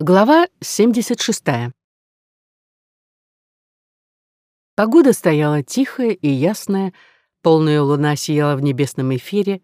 Глава 76. Погода стояла тихая и ясная, полная луна сияла в небесном эфире.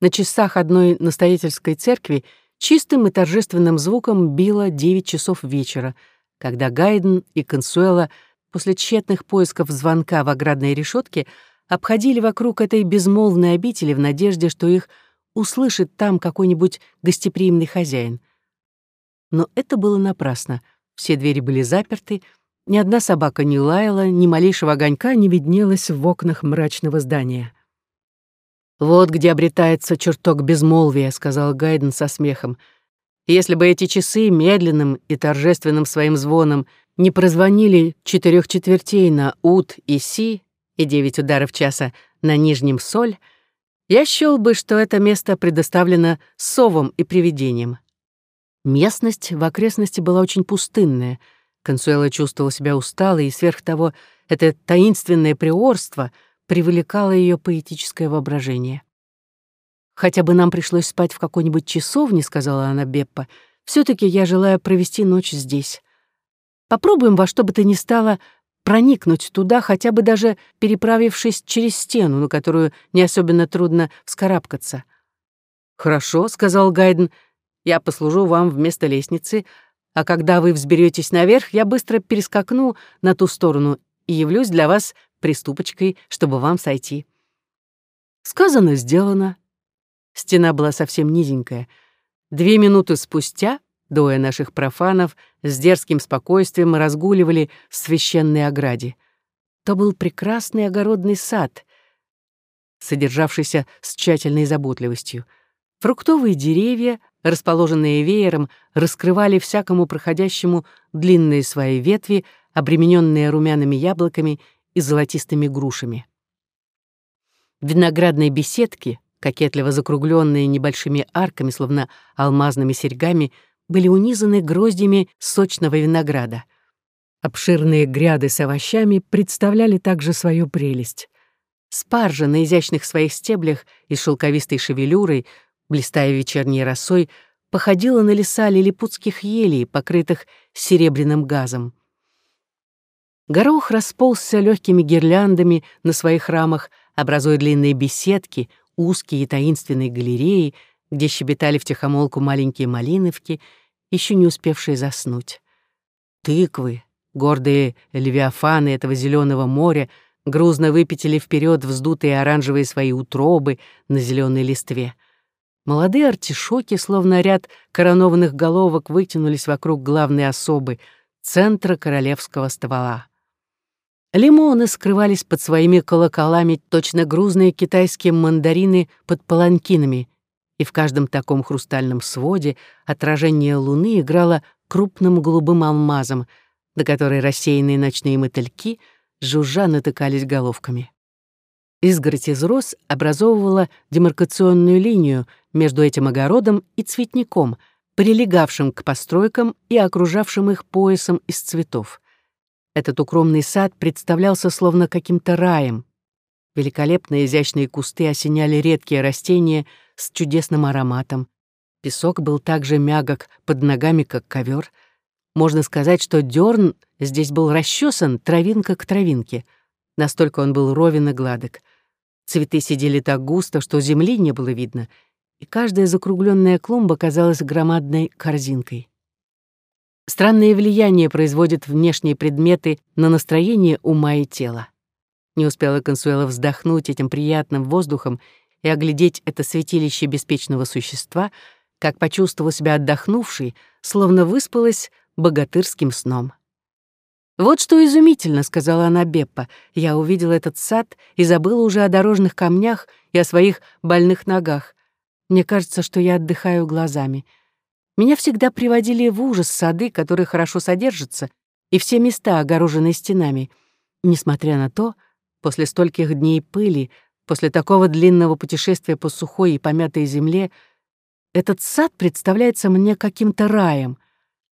На часах одной настоятельской церкви чистым и торжественным звуком било девять часов вечера, когда Гайден и Консуэла после тщетных поисков звонка в оградной решетке обходили вокруг этой безмолвной обители в надежде, что их услышит там какой-нибудь гостеприимный хозяин — но это было напрасно. Все двери были заперты, ни одна собака не лаяла, ни малейшего огонька не виднелось в окнах мрачного здания. «Вот где обретается чертог безмолвия», — сказал Гайден со смехом. «Если бы эти часы медленным и торжественным своим звоном не прозвонили четырех четвертей на ут и си и девять ударов часа на нижнем соль, я счёл бы, что это место предоставлено совам и привидениям. Местность в окрестности была очень пустынная. Консуэла чувствовала себя усталой, и сверх того, это таинственное приорство привлекало ее поэтическое воображение. «Хотя бы нам пришлось спать в какой-нибудь часовне», — сказала она Беппа, все таки я желаю провести ночь здесь. Попробуем во что бы то ни стало проникнуть туда, хотя бы даже переправившись через стену, на которую не особенно трудно вскарабкаться». «Хорошо», — сказал Гайден, — я послужу вам вместо лестницы, а когда вы взберетесь наверх, я быстро перескакну на ту сторону и явлюсь для вас приступочкой, чтобы вам сойти». Сказано, сделано. Стена была совсем низенькая. Две минуты спустя двое наших профанов с дерзким спокойствием разгуливали в священной ограде. То был прекрасный огородный сад, содержавшийся с тщательной заботливостью. Фруктовые деревья, расположенные веером, раскрывали всякому проходящему длинные свои ветви, обремененные румяными яблоками и золотистыми грушами. Виноградные беседки, кокетливо закругленные небольшими арками, словно алмазными серьгами, были унизаны гроздями сочного винограда. Обширные гряды с овощами представляли также свою прелесть. Спаржа на изящных своих стеблях и шелковистой шевелюрой блистая вечерней росой, походила на леса лилипутских елей, покрытых серебряным газом. Горох расползся легкими гирляндами на своих рамах, образуя длинные беседки, узкие и таинственные галереи, где щебетали втихомолку маленькие малиновки, еще не успевшие заснуть. Тыквы, гордые левиафаны этого зеленого моря, грузно выпятили вперед вздутые оранжевые свои утробы на зеленой листве. Молодые артишоки, словно ряд коронованных головок, вытянулись вокруг главной особы, центра королевского ствола. Лимоны скрывались под своими колоколами, точно грузные китайские мандарины под паланкинами, и в каждом таком хрустальном своде отражение луны играло крупным голубым алмазом, до которой рассеянные ночные мотыльки жужжа натыкались головками. Изгородь из роз образовывала демаркационную линию между этим огородом и цветником, прилегавшим к постройкам и окружавшим их поясом из цветов. Этот укромный сад представлялся словно каким-то раем. Великолепные изящные кусты осеняли редкие растения с чудесным ароматом. Песок был так же мягок под ногами, как ковер. Можно сказать, что дерн здесь был расчесан травинка к травинке. Настолько он был ровен и гладок — Цветы сидели так густо, что земли не было видно, и каждая закругленная клумба казалась громадной корзинкой. Странное влияние производят внешние предметы на настроение ума и тела. Не успела Консуэла вздохнуть этим приятным воздухом и оглядеть это святилище беспечного существа, как почувствовала себя отдохнувшей, словно выспалась богатырским сном. «Вот что изумительно», — сказала она Беппа. «Я увидела этот сад и забыла уже о дорожных камнях и о своих больных ногах. Мне кажется, что я отдыхаю глазами. Меня всегда приводили в ужас сады, которые хорошо содержатся, и все места, огороженные стенами. Несмотря на то, после стольких дней пыли, после такого длинного путешествия по сухой и помятой земле, этот сад представляется мне каким-то раем.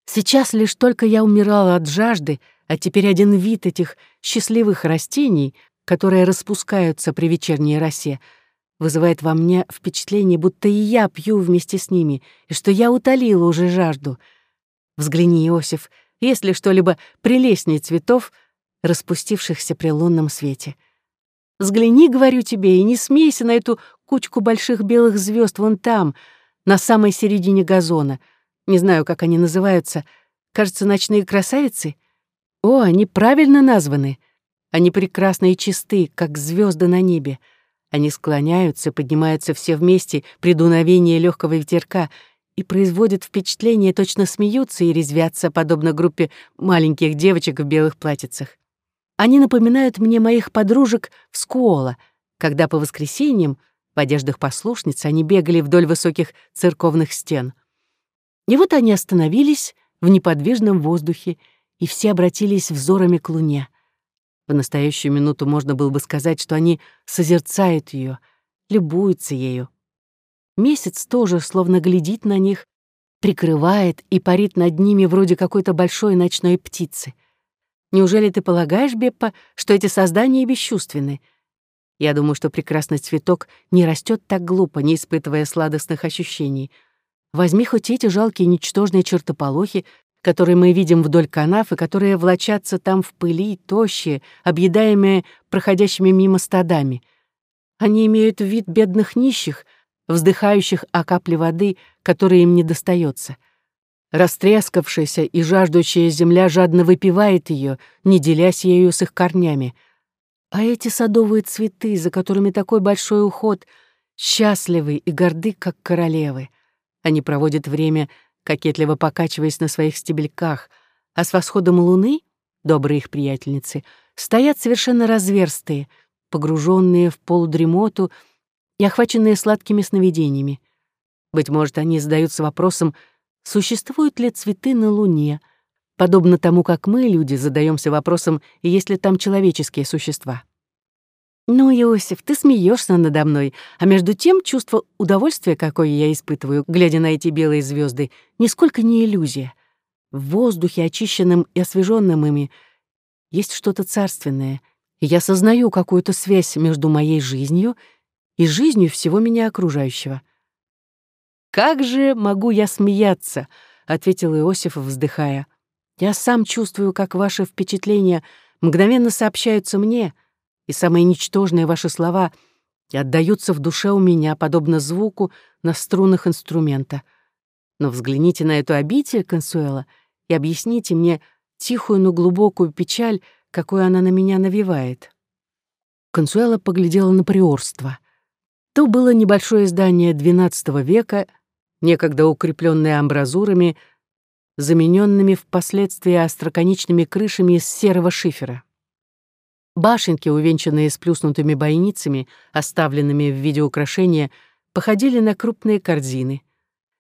Сейчас лишь только я умирала от жажды, а теперь один вид этих счастливых растений, которые распускаются при вечерней росе, вызывает во мне впечатление, будто и я пью вместе с ними, и что я утолила уже жажду. Взгляни, Иосиф, есть ли что-либо прелестнее цветов, распустившихся при лунном свете. Взгляни, говорю тебе, и не смейся на эту кучку больших белых звезд вон там, на самой середине газона. Не знаю, как они называются. Кажется, ночные красавицы. О, они правильно названы. Они прекрасны и чисты, как звезды на небе. Они склоняются, поднимаются все вместе при дуновении легкого ветерка и производят впечатление, точно смеются и резвятся, подобно группе маленьких девочек в белых платьицах. Они напоминают мне моих подружек в Скуола, когда по воскресеньям в одеждах послушниц они бегали вдоль высоких церковных стен. И вот они остановились в неподвижном воздухе, и все обратились взорами к луне. В настоящую минуту можно было бы сказать, что они созерцают ее, любуются ею. Месяц тоже словно глядит на них, прикрывает и парит над ними вроде какой-то большой ночной птицы. Неужели ты полагаешь, Беппа, что эти создания бесчувственны? Я думаю, что прекрасный цветок не растет так глупо, не испытывая сладостных ощущений. Возьми хоть эти жалкие ничтожные чертополохи, которые мы видим вдоль канав и которые влачатся там в пыли, тощие, объедаемые проходящими мимо стадами. Они имеют вид бедных нищих, вздыхающих о капле воды, которая им не достается. Растрескавшаяся и жаждущая земля жадно выпивает ее, не делясь ею с их корнями. А эти садовые цветы, за которыми такой большой уход, счастливы и горды, как королевы. Они проводят время кокетливо покачиваясь на своих стебельках, а с восходом луны, добрые их приятельницы, стоят совершенно разверстые, погруженные в полудремоту и охваченные сладкими сновидениями. Быть может, они задаются вопросом, существуют ли цветы на Луне, подобно тому, как мы, люди, задаемся вопросом, есть ли там человеческие существа. «Ну, Иосиф, ты смеешься надо мной, а между тем чувство удовольствия, какое я испытываю, глядя на эти белые звезды, нисколько не иллюзия. В воздухе, очищенном и освеженном ими, есть что-то царственное, я сознаю какую-то связь между моей жизнью и жизнью всего меня окружающего». «Как же могу я смеяться?» — ответил Иосиф, вздыхая. «Я сам чувствую, как ваши впечатления мгновенно сообщаются мне» и самые ничтожные ваши слова отдаются в душе у меня, подобно звуку на струнах инструмента. Но взгляните на эту обитель, Консуэла, и объясните мне тихую, но глубокую печаль, какую она на меня навевает. Консуэла поглядела на приорство. То было небольшое здание XII века, некогда укрепленное амбразурами, замененными впоследствии остроконечными крышами из серого шифера. Башенки, увенчанные сплюснутыми бойницами, оставленными в виде украшения, походили на крупные корзины.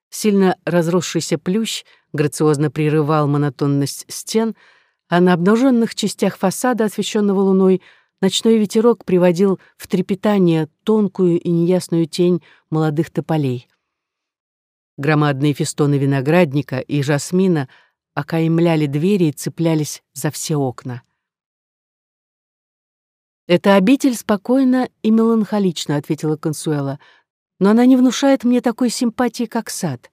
Сильно разросшийся плющ грациозно прерывал монотонность стен, а на обнаженных частях фасада, освещенного луной, ночной ветерок приводил в трепетание тонкую и неясную тень молодых тополей. Громадные фестоны виноградника и жасмина окаймляли двери и цеплялись за все окна. «Эта обитель спокойна и меланхолична», — ответила Консуэла, «но она не внушает мне такой симпатии, как сад.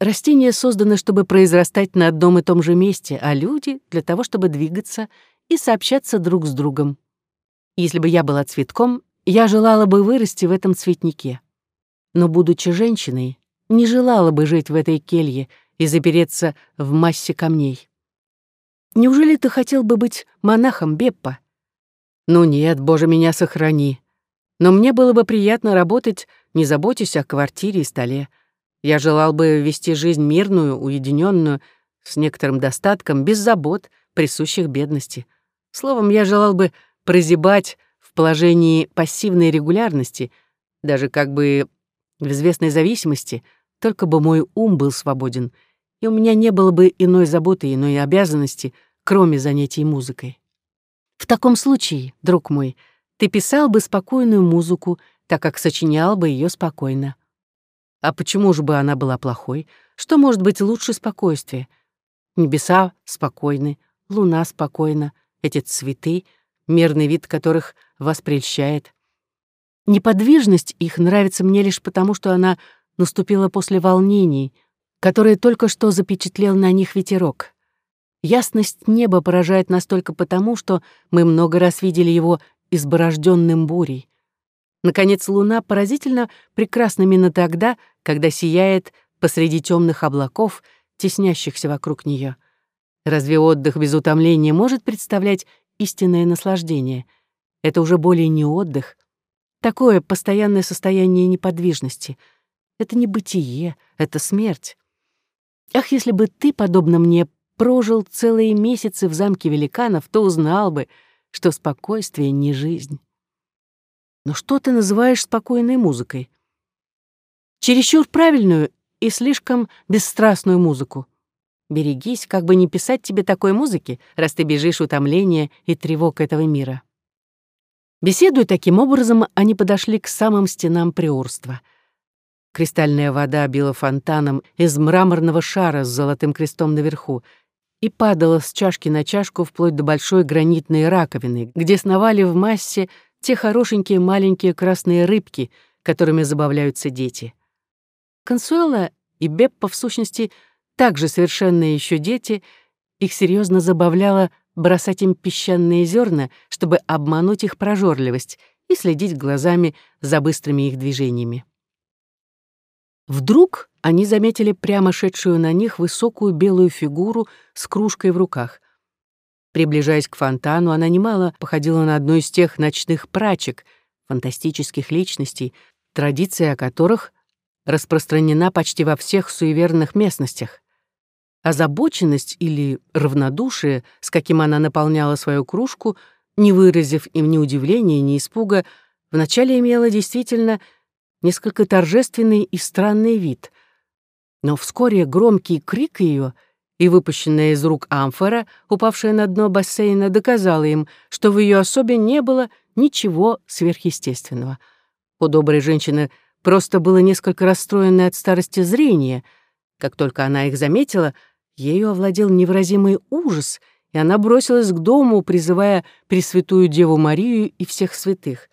Растения созданы, чтобы произрастать на одном и том же месте, а люди — для того, чтобы двигаться и сообщаться друг с другом. Если бы я была цветком, я желала бы вырасти в этом цветнике. Но, будучи женщиной, не желала бы жить в этой келье и запереться в массе камней. Неужели ты хотел бы быть монахом, Беппа? Ну нет, боже, меня сохрани. Но мне было бы приятно работать, не заботясь о квартире и столе. Я желал бы вести жизнь мирную, уединенную, с некоторым достатком, без забот, присущих бедности. Словом, я желал бы прозябать в положении пассивной регулярности, даже как бы в известной зависимости, только бы мой ум был свободен, и у меня не было бы иной заботы, иной обязанности, кроме занятий музыкой. В таком случае, друг мой, ты писал бы спокойную музыку, так как сочинял бы ее спокойно. А почему же бы она была плохой? Что может быть лучше спокойствия? Небеса спокойны, луна спокойна, эти цветы, мирный вид которых вас прельщает. Неподвижность их нравится мне лишь потому, что она наступила после волнений, которые только что запечатлел на них ветерок. Ясность неба поражает настолько потому, что мы много раз видели его изборожденным бурей. Наконец, луна поразительно прекрасна именно тогда, когда сияет посреди темных облаков, теснящихся вокруг нее. Разве отдых без утомления может представлять истинное наслаждение? Это уже более не отдых. Такое постоянное состояние неподвижности. Это не бытие, это смерть. Ах, если бы ты, подобно мне, прожил целые месяцы в замке великанов, то узнал бы, что спокойствие не жизнь. Но что ты называешь спокойной музыкой? Чересчур правильную и слишком бесстрастную музыку. Берегись, как бы не писать тебе такой музыки, раз ты бежишь утомления и тревог этого мира. Беседуя таким образом, они подошли к самым стенам приорства. Кристальная вода била фонтаном из мраморного шара с золотым крестом наверху и падала с чашки на чашку вплоть до большой гранитной раковины, где сновали в массе те хорошенькие маленькие красные рыбки, которыми забавляются дети. Консуэла и Беппа, в сущности, также совершенные еще дети, их серьезно забавляло бросать им песчаные зерна, чтобы обмануть их прожорливость и следить глазами за быстрыми их движениями. Вдруг они заметили прямо шедшую на них высокую белую фигуру с кружкой в руках. Приближаясь к фонтану, она немало походила на одну из тех ночных прачек, фантастических личностей, традиция о которых распространена почти во всех суеверных местностях. Озабоченность или равнодушие, с каким она наполняла свою кружку, не выразив им ни удивления, ни испуга, вначале имела действительно несколько торжественный и странный вид. Но вскоре громкий крик ее и выпущенная из рук амфора, упавшая на дно бассейна, доказала им, что в ее особе не было ничего сверхъестественного. У доброй женщины просто было несколько расстроенное от старости зрение. Как только она их заметила — Ею овладел невыразимый ужас, и она бросилась к дому, призывая Пресвятую Деву Марию и всех святых.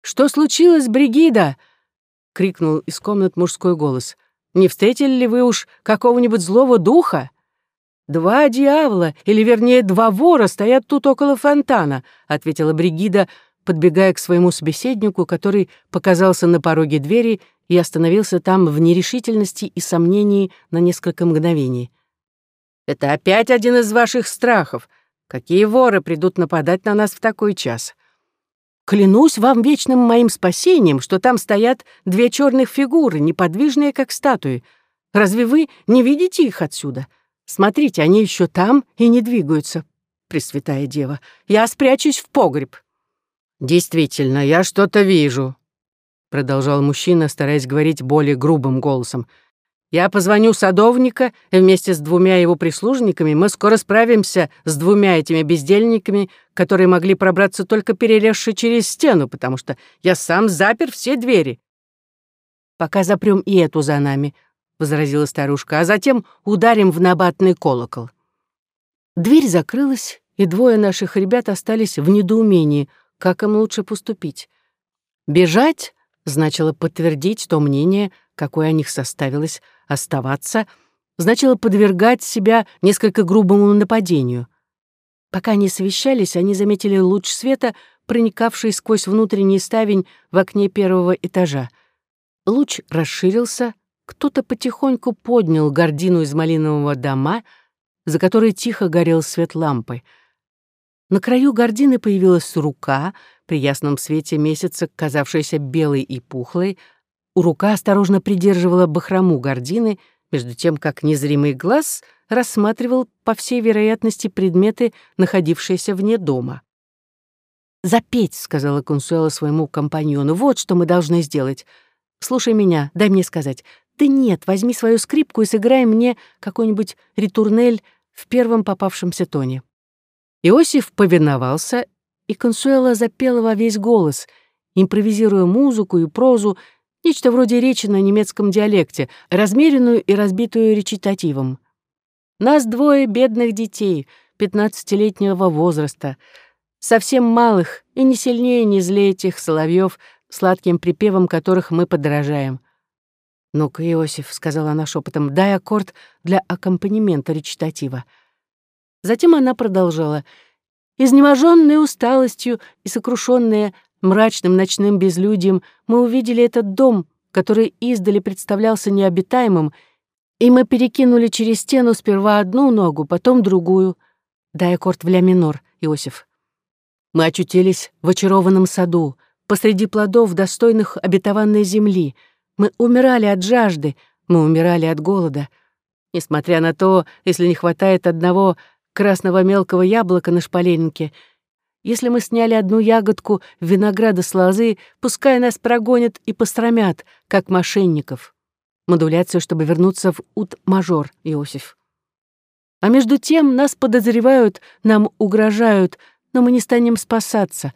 «Что случилось, Бригида?» — крикнул из комнат мужской голос. «Не встретили ли вы уж какого-нибудь злого духа?» «Два дьявола, или вернее два вора, стоят тут около фонтана», — ответила Бригида, подбегая к своему собеседнику, который показался на пороге двери и остановился там в нерешительности и сомнении на несколько мгновений. «Это опять один из ваших страхов. Какие воры придут нападать на нас в такой час?» «Клянусь вам вечным моим спасением, что там стоят две черных фигуры, неподвижные, как статуи. Разве вы не видите их отсюда? Смотрите, они еще там и не двигаются. Пресвятая Дева, я спрячусь в погреб». «Действительно, я что-то вижу», продолжал мужчина, стараясь говорить более грубым голосом. «Я позвоню садовника, и вместе с двумя его прислужниками мы скоро справимся с двумя этими бездельниками, которые могли пробраться только перелезши через стену, потому что я сам запер все двери». «Пока запрем и эту за нами», — возразила старушка, «а затем ударим в набатный колокол». Дверь закрылась, и двое наших ребят остались в недоумении, как им лучше поступить. Бежать значило подтвердить то мнение, какое о них составилось, оставаться, значило подвергать себя несколько грубому нападению. Пока они совещались, они заметили луч света, проникавший сквозь внутренний ставень в окне первого этажа. Луч расширился, кто-то потихоньку поднял гордину из малинового дома, за которой тихо горел свет лампы. На краю гордины появилась рука — при ясном свете месяца, казавшаяся белой и пухлой, у рука осторожно придерживала бахрому гордины, между тем как незримый глаз рассматривал, по всей вероятности, предметы, находившиеся вне дома. «Запеть», — сказала Консуэла своему компаньону, — «вот что мы должны сделать. Слушай меня, дай мне сказать. Ты нет, возьми свою скрипку и сыграй мне какой-нибудь ритурнель в первом попавшемся тоне». Иосиф повиновался и Консуэла запела во весь голос, импровизируя музыку и прозу, нечто вроде речи на немецком диалекте, размеренную и разбитую речитативом. «Нас двое бедных детей, пятнадцатилетнего возраста, совсем малых и не сильнее, не злее тех соловьев, сладким припевом которых мы подражаем. «Ну-ка, Иосиф», — сказала она шепотом, — «дай аккорд для аккомпанемента речитатива». Затем она продолжала. Изнеможенные усталостью и сокрушенные мрачным ночным безлюдьем, мы увидели этот дом, который издали представлялся необитаемым, и мы перекинули через стену сперва одну ногу, потом другую. Дай аккорд в ля минор, Иосиф. Мы очутились в очарованном саду, посреди плодов, достойных обетованной земли. Мы умирали от жажды, мы умирали от голода. Несмотря на то, если не хватает одного красного мелкого яблока на шпаленнике, если мы сняли одну ягодку винограда с лозы, пускай нас прогонят и постромят, как мошенников. Модуляцию, чтобы вернуться в ут-мажор, Иосиф. А между тем нас подозревают, нам угрожают, но мы не станем спасаться.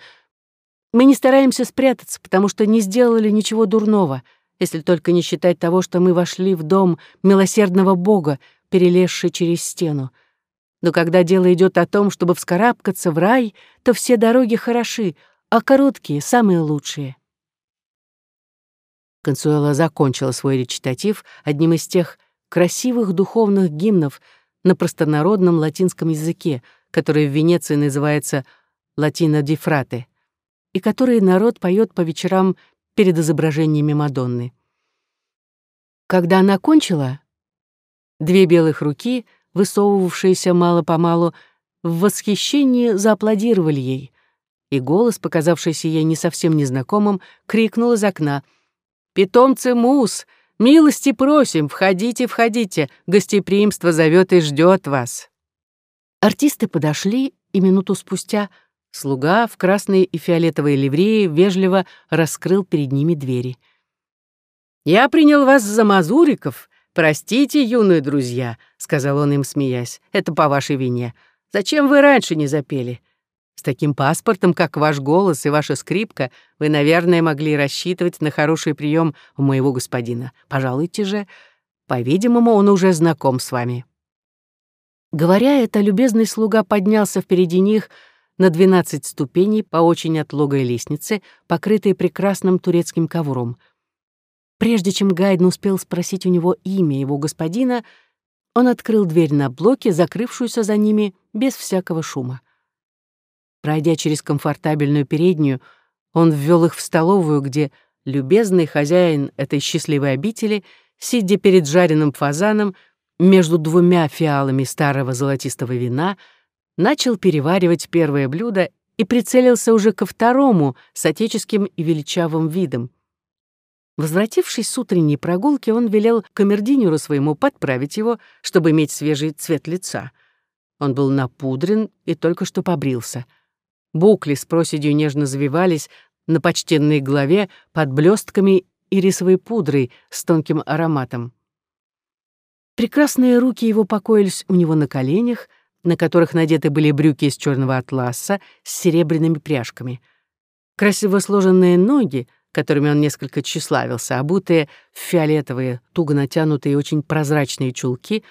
Мы не стараемся спрятаться, потому что не сделали ничего дурного, если только не считать того, что мы вошли в дом милосердного Бога, перелезший через стену. Но когда дело идет о том, чтобы вскарабкаться в рай, то все дороги хороши, а короткие — самые лучшие. Консуэла закончила свой речитатив одним из тех красивых духовных гимнов на простонародном латинском языке, который в Венеции называется «латино ди фрате», и который народ поет по вечерам перед изображениями Мадонны. Когда она кончила, две белых руки, высовывавшиеся мало-помалу, в восхищении зааплодировали ей, и голос, показавшийся ей не совсем незнакомым, крикнул из окна — Питомцы Мус, милости просим, входите, входите, гостеприимство зовет и ждет вас». Артисты подошли, и минуту спустя слуга в красной и фиолетовой ливреи вежливо раскрыл перед ними двери. «Я принял вас за мазуриков. Простите, юные друзья», — сказал он им, смеясь. «Это по вашей вине. Зачем вы раньше не запели? С таким паспортом, как ваш голос и ваша скрипка, вы, наверное, могли рассчитывать на хороший прием у моего господина. Пожалуйте же. По-видимому, он уже знаком с вами». Говоря это, любезный слуга поднялся впереди них на двенадцать ступеней по очень отлогой лестнице, покрытой прекрасным турецким ковром. Прежде чем Гайден успел спросить у него имя его господина, он открыл дверь на блоке, закрывшуюся за ними без всякого шума. Пройдя через комфортабельную переднюю, он ввел их в столовую, где любезный хозяин этой счастливой обители, сидя перед жареным фазаном между двумя фиалами старого золотистого вина, начал переваривать первое блюдо и прицелился уже ко второму с отеческим и величавым видом. Возвратившись с утренней прогулки, он велел камердинеру своему подправить его, чтобы иметь свежий цвет лица. Он был напудрен и только что побрился — Букли с проседью нежно завивались на почтенной голове под блестками и рисовой пудрой с тонким ароматом. Прекрасные руки его покоились у него на коленях, на которых надеты были брюки из черного атласа с серебряными пряжками. Красиво сложенные ноги, которыми он несколько тщеславился, обутые в фиолетовые, туго натянутые очень прозрачные чулки,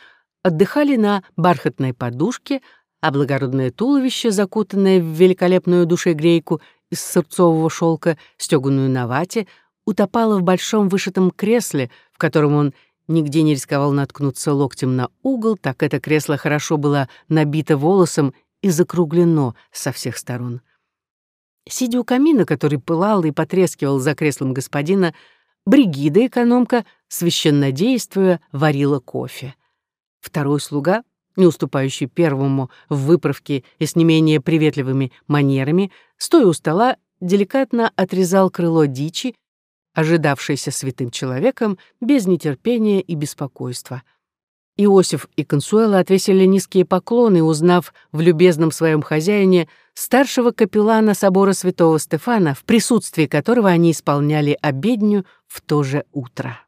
отдыхали на бархатной подушке, а благородное туловище, закутанное в великолепную душегрейку из сырцового шелка, стёганую на вате, утопало в большом вышитом кресле, в котором он нигде не рисковал наткнуться локтем на угол, так это кресло хорошо было набито волосом и закруглено со всех сторон. Сидя у камина, который пылал и потрескивал за креслом господина, Бригида, экономка, священнодействуя, варила кофе. Второй слуга не уступающий первому в выправке и с не менее приветливыми манерами, стоя у стола, деликатно отрезал крыло дичи, ожидавшейся святым человеком, без нетерпения и беспокойства. Иосиф и Консуэла отвесили низкие поклоны, узнав в любезном своем хозяине старшего капеллана собора святого Стефана, в присутствии которого они исполняли обедню в то же утро.